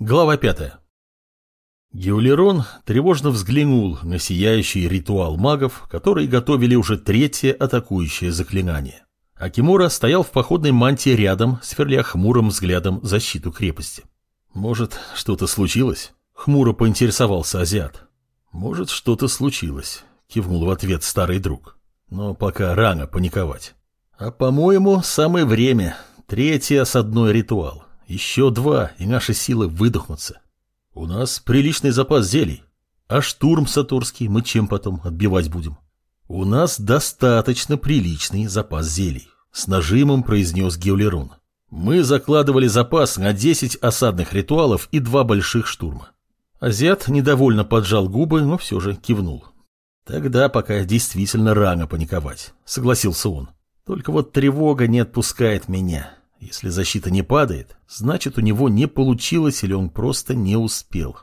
Глава пятая. Геулерон тревожно взглянул на сияющий ритуал магов, которые готовили уже третье атакующее заклинание. Акимура стоял в походной мантии рядом, сверля хмурым взглядом защиту крепости. «Может, что-то случилось?» — хмуро поинтересовался азиат. «Может, что-то случилось», — кивнул в ответ старый друг. «Но пока рано паниковать. А, по-моему, самое время. Третье с ритуал. Еще два, и наши силы выдохнутся. У нас приличный запас зелий. А штурм Сатурский мы чем потом отбивать будем? У нас достаточно приличный запас зелий. С нажимом произнес Геулерун. Мы закладывали запас на 10 осадных ритуалов и два больших штурма. Азиат недовольно поджал губы, но все же кивнул. Тогда пока действительно рано паниковать, согласился он. Только вот тревога не отпускает меня. Если защита не падает, значит у него не получилось или он просто не успел.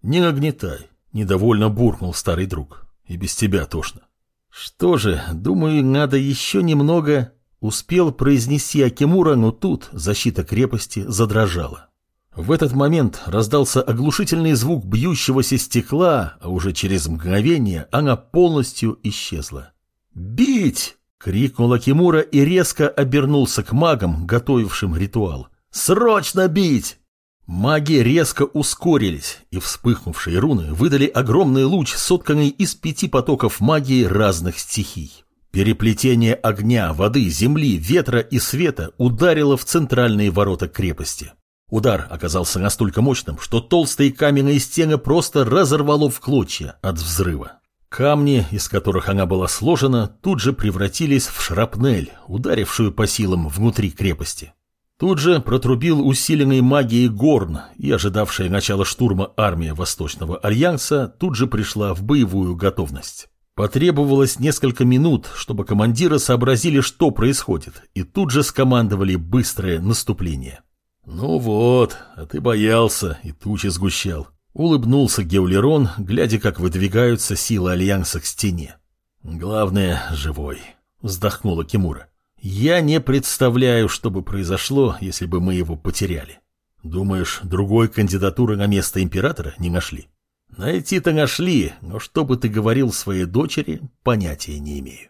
Не нагнетай, недовольно буркнул старый друг. И без тебя тошно. Что же, думаю, надо еще немного... Успел произнести Акимура, но тут защита крепости задрожала. В этот момент раздался оглушительный звук бьющегося стекла, а уже через мгновение она полностью исчезла. «Бить!» Крикнул Акимура и резко обернулся к магам, готовившим ритуал. «Срочно бить!» Маги резко ускорились, и вспыхнувшие руны выдали огромный луч, сотканный из пяти потоков магии разных стихий. Переплетение огня, воды, земли, ветра и света ударило в центральные ворота крепости. Удар оказался настолько мощным, что толстые каменные стены просто разорвало в клочья от взрыва. Камни, из которых она была сложена, тут же превратились в шрапнель, ударившую по силам внутри крепости. Тут же протрубил усиленный магией горн, и ожидавшая начала штурма армия Восточного Альянса тут же пришла в боевую готовность. Потребовалось несколько минут, чтобы командиры сообразили, что происходит, и тут же скомандовали быстрое наступление. «Ну вот, а ты боялся и тучи сгущал», Улыбнулся Геулерон, глядя, как выдвигаются силы Альянса к стене. «Главное, живой», — вздохнула Кимура. «Я не представляю, что бы произошло, если бы мы его потеряли. Думаешь, другой кандидатуры на место императора не нашли?» «Найти-то нашли, но что бы ты говорил своей дочери, понятия не имею».